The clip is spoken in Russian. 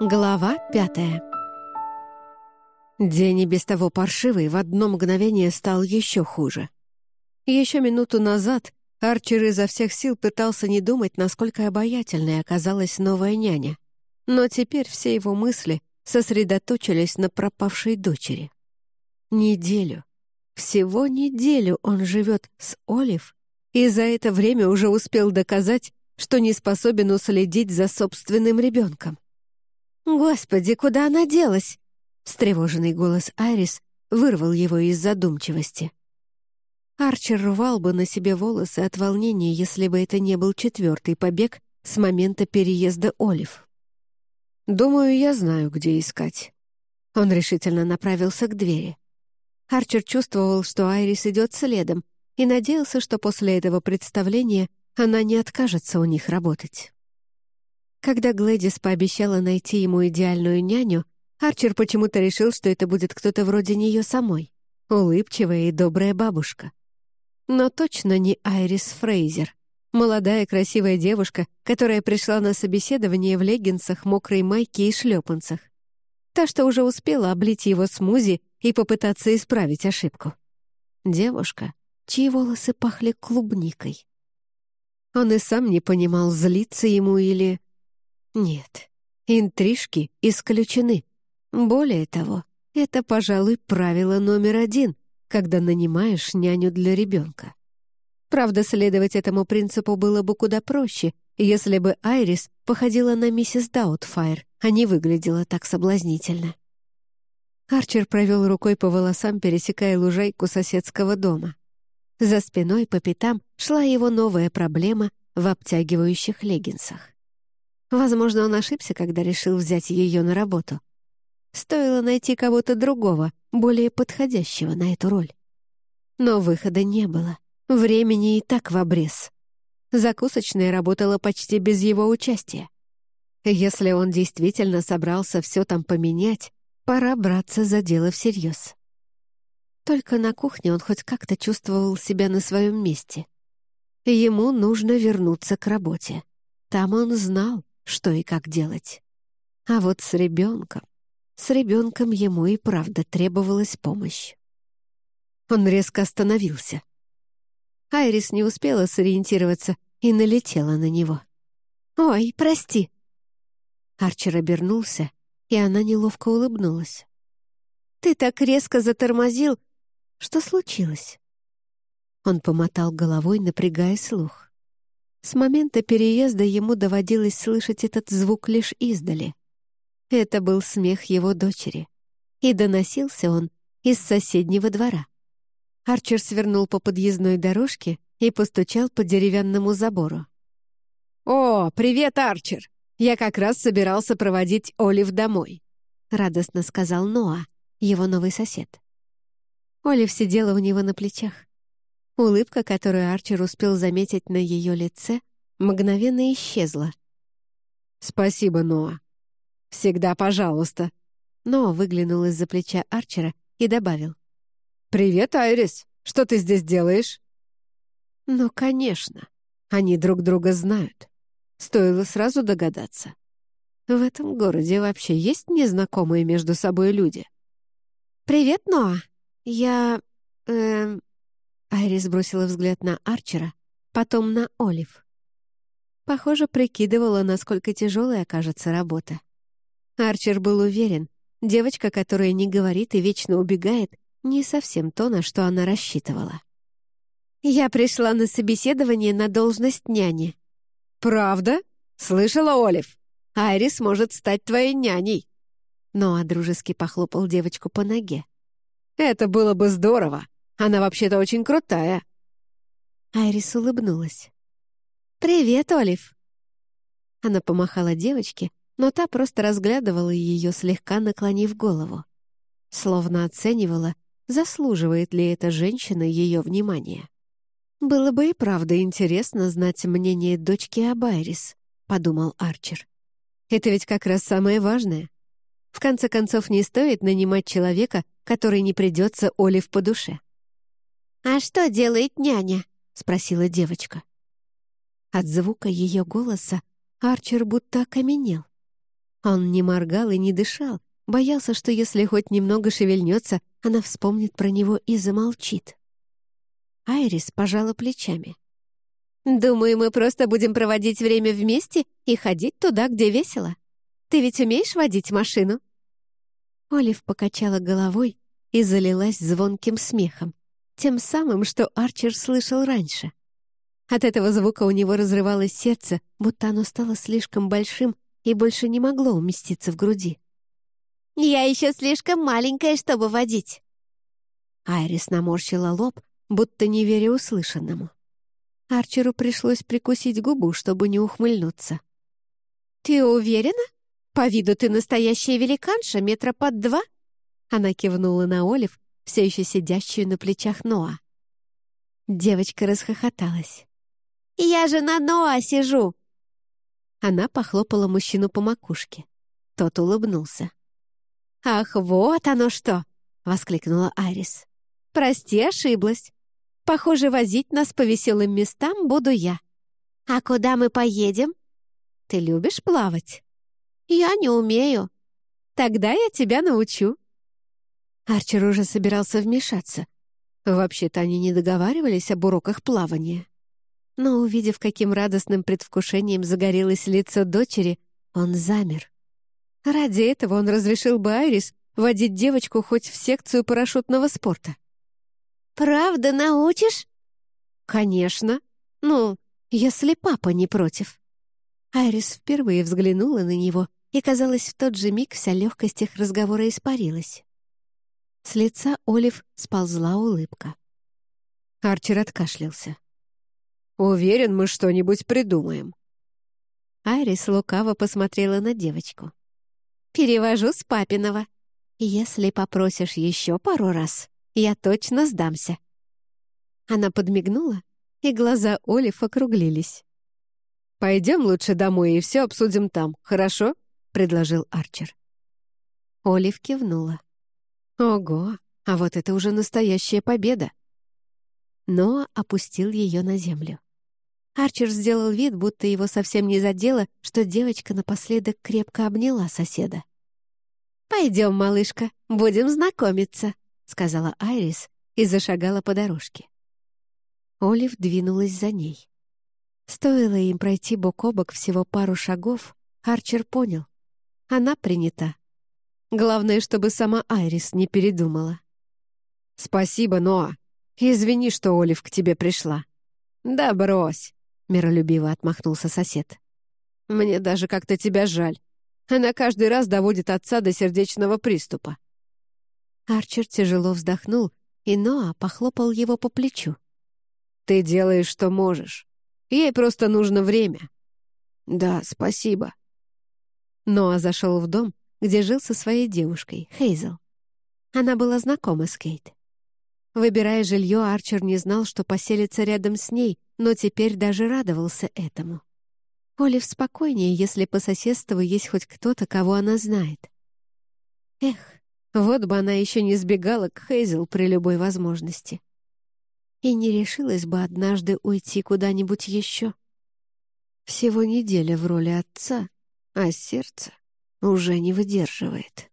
Глава пятая День и без того паршивый в одно мгновение стал еще хуже. Еще минуту назад Арчер изо всех сил пытался не думать, насколько обаятельной оказалась новая няня. Но теперь все его мысли сосредоточились на пропавшей дочери. Неделю, всего неделю он живет с Олив, и за это время уже успел доказать, что не способен уследить за собственным ребенком. «Господи, куда она делась?» Встревоженный голос Айрис вырвал его из задумчивости. Арчер рвал бы на себе волосы от волнения, если бы это не был четвертый побег с момента переезда Олив. «Думаю, я знаю, где искать». Он решительно направился к двери. Арчер чувствовал, что Айрис идет следом, и надеялся, что после этого представления она не откажется у них работать. Когда Глэдис пообещала найти ему идеальную няню, Арчер почему-то решил, что это будет кто-то вроде нее самой, улыбчивая и добрая бабушка. Но точно не Айрис Фрейзер, молодая красивая девушка, которая пришла на собеседование в леггинсах, мокрой майке и шлепанцах. Та, что уже успела облить его смузи и попытаться исправить ошибку. Девушка, чьи волосы пахли клубникой. Он и сам не понимал, злиться ему или нет, интрижки исключены. Более того, это, пожалуй, правило номер один, когда нанимаешь няню для ребенка. Правда, следовать этому принципу было бы куда проще, если бы Айрис походила на миссис Даутфайр, а не выглядела так соблазнительно. Арчер провел рукой по волосам, пересекая лужайку соседского дома. За спиной по пятам шла его новая проблема в обтягивающих леггинсах. Возможно, он ошибся, когда решил взять ее на работу. Стоило найти кого-то другого, более подходящего на эту роль. Но выхода не было. Времени и так в обрез. Закусочная работала почти без его участия. Если он действительно собрался все там поменять, пора браться за дело всерьез. Только на кухне он хоть как-то чувствовал себя на своем месте. Ему нужно вернуться к работе. Там он знал, что и как делать. А вот с ребенком... С ребенком ему и правда требовалась помощь. Он резко остановился. Айрис не успела сориентироваться и налетела на него. «Ой, прости!» Арчер обернулся, и она неловко улыбнулась. «Ты так резко затормозил! Что случилось?» Он помотал головой, напрягая слух. С момента переезда ему доводилось слышать этот звук лишь издали. Это был смех его дочери. И доносился он из соседнего двора. Арчер свернул по подъездной дорожке и постучал по деревянному забору. «О, привет, Арчер! Я как раз собирался проводить Олив домой», — радостно сказал Ноа, его новый сосед. Олив сидела у него на плечах. Улыбка, которую Арчер успел заметить на ее лице, мгновенно исчезла. «Спасибо, Ноа. Всегда пожалуйста». Ноа выглянул из-за плеча Арчера и добавил. «Привет, Айрис. Что ты здесь делаешь?» «Ну, конечно. Они друг друга знают. Стоило сразу догадаться. В этом городе вообще есть незнакомые между собой люди?» «Привет, Ноа. Я... эм...» Айрис бросила взгляд на Арчера, потом на Олив. Похоже, прикидывала, насколько тяжелой окажется работа. Арчер был уверен, девочка, которая не говорит и вечно убегает, не совсем то, на что она рассчитывала. «Я пришла на собеседование на должность няни». «Правда? Слышала, Олив? Айрис может стать твоей няней». Ноа дружески похлопал девочку по ноге. «Это было бы здорово. Она вообще-то очень крутая». Айрис улыбнулась. «Привет, Олив!» Она помахала девочке, но та просто разглядывала ее, слегка наклонив голову. Словно оценивала, заслуживает ли эта женщина ее внимания. «Было бы и правда интересно знать мнение дочки об Айрис», — подумал Арчер. «Это ведь как раз самое важное. В конце концов, не стоит нанимать человека, который не придется Олив по душе». «А что делает няня?» — спросила девочка. От звука ее голоса Арчер будто окаменел. Он не моргал и не дышал, боялся, что если хоть немного шевельнется, она вспомнит про него и замолчит. Айрис пожала плечами. «Думаю, мы просто будем проводить время вместе и ходить туда, где весело. Ты ведь умеешь водить машину?» Олив покачала головой и залилась звонким смехом, тем самым, что Арчер слышал раньше. От этого звука у него разрывалось сердце, будто оно стало слишком большим и больше не могло уместиться в груди. «Я еще слишком маленькая, чтобы водить!» Айрис наморщила лоб, будто не веря услышанному. Арчеру пришлось прикусить губу, чтобы не ухмыльнуться. «Ты уверена? По виду ты настоящая великанша, метра под два?» Она кивнула на Олив, все еще сидящую на плечах Ноа. Девочка расхохоталась. «Я же на Ноа сижу!» Она похлопала мужчину по макушке. Тот улыбнулся. «Ах, вот оно что!» — воскликнула Айрис. «Прости, ошиблась. Похоже, возить нас по веселым местам буду я. А куда мы поедем? Ты любишь плавать? Я не умею. Тогда я тебя научу. Арчер уже собирался вмешаться. Вообще-то они не договаривались об уроках плавания. Но, увидев, каким радостным предвкушением загорелось лицо дочери, он замер. Ради этого он разрешил бы Айрис водить девочку хоть в секцию парашютного спорта. «Правда научишь?» «Конечно. Ну, если папа не против». Айрис впервые взглянула на него, и, казалось, в тот же миг вся легкость их разговора испарилась. С лица Олив сползла улыбка. Арчер откашлялся. «Уверен, мы что-нибудь придумаем». Айрис лукаво посмотрела на девочку. «Перевожу с папиного. Если попросишь еще пару раз, я точно сдамся». Она подмигнула, и глаза Олив округлились. «Пойдем лучше домой и все обсудим там, хорошо?» — предложил Арчер. Олив кивнула. «Ого, а вот это уже настоящая победа!» Ноа опустил ее на землю. Арчер сделал вид, будто его совсем не задело, что девочка напоследок крепко обняла соседа. «Пойдем, малышка, будем знакомиться», сказала Айрис и зашагала по дорожке. Олив двинулась за ней. Стоило им пройти бок о бок всего пару шагов, Арчер понял. Она принята. Главное, чтобы сама Айрис не передумала. «Спасибо, Ноа. Извини, что Олив к тебе пришла». «Да брось», — миролюбиво отмахнулся сосед. «Мне даже как-то тебя жаль. Она каждый раз доводит отца до сердечного приступа. Арчер тяжело вздохнул, и Ноа похлопал его по плечу. «Ты делаешь, что можешь. Ей просто нужно время». «Да, спасибо». Ноа зашел в дом, где жил со своей девушкой, Хейзел. Она была знакома с Кейт. Выбирая жилье, Арчер не знал, что поселится рядом с ней, но теперь даже радовался этому. Олив спокойнее, если по соседству есть хоть кто-то, кого она знает. Эх, вот бы она еще не сбегала к Хейзел при любой возможности. И не решилась бы однажды уйти куда-нибудь еще. Всего неделя в роли отца, а сердце уже не выдерживает.